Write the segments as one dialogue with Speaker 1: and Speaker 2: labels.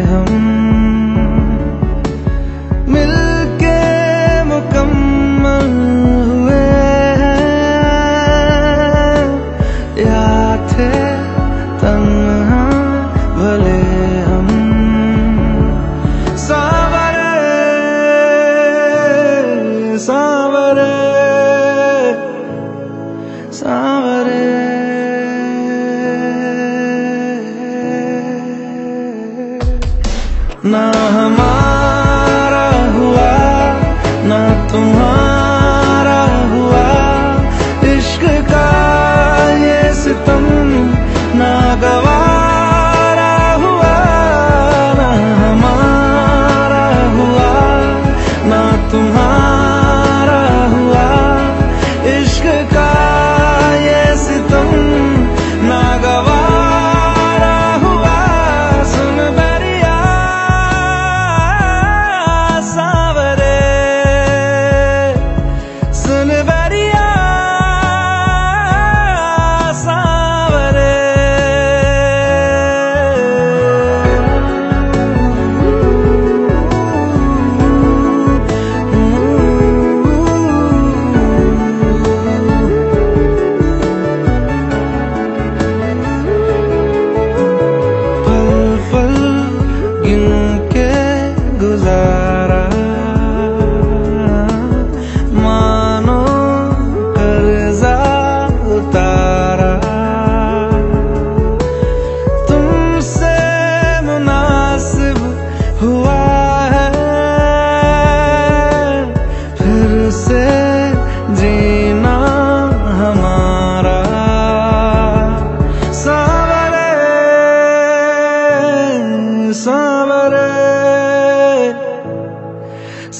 Speaker 1: हम मिलके मुकम्मल हुए हैं। थे तन्हा भले हम सावरे सा Na hamar.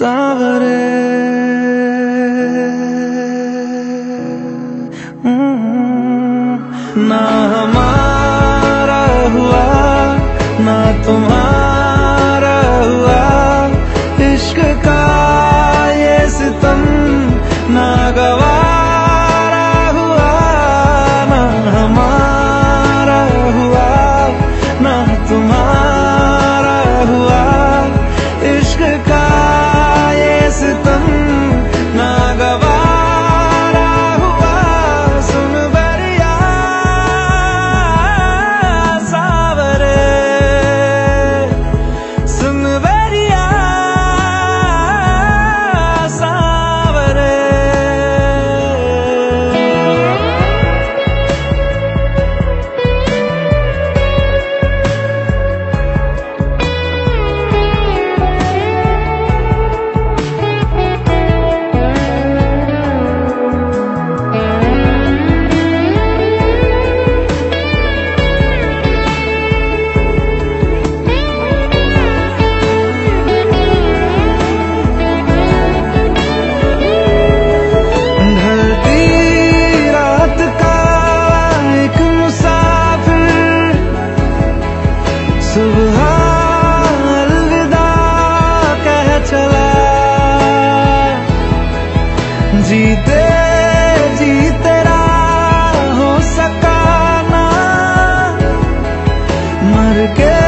Speaker 1: सावरे। हम्म। ना हमारा हुआ ना तुम्हारा हुआ। इश्क का ये सितम ना together